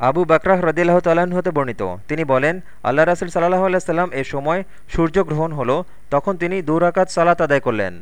আবু বাকরাহ রদিল্লাহ তালাহ হতে বর্ণিত। তিনি বলেন, আল্লাহ রাসুল সাল্লাহ আল্লাহ সাল্লাম এ সময় সূর্যগ্রহণ হলো, তখন তিনি দুরাকাত সালাত আদায় করলেন।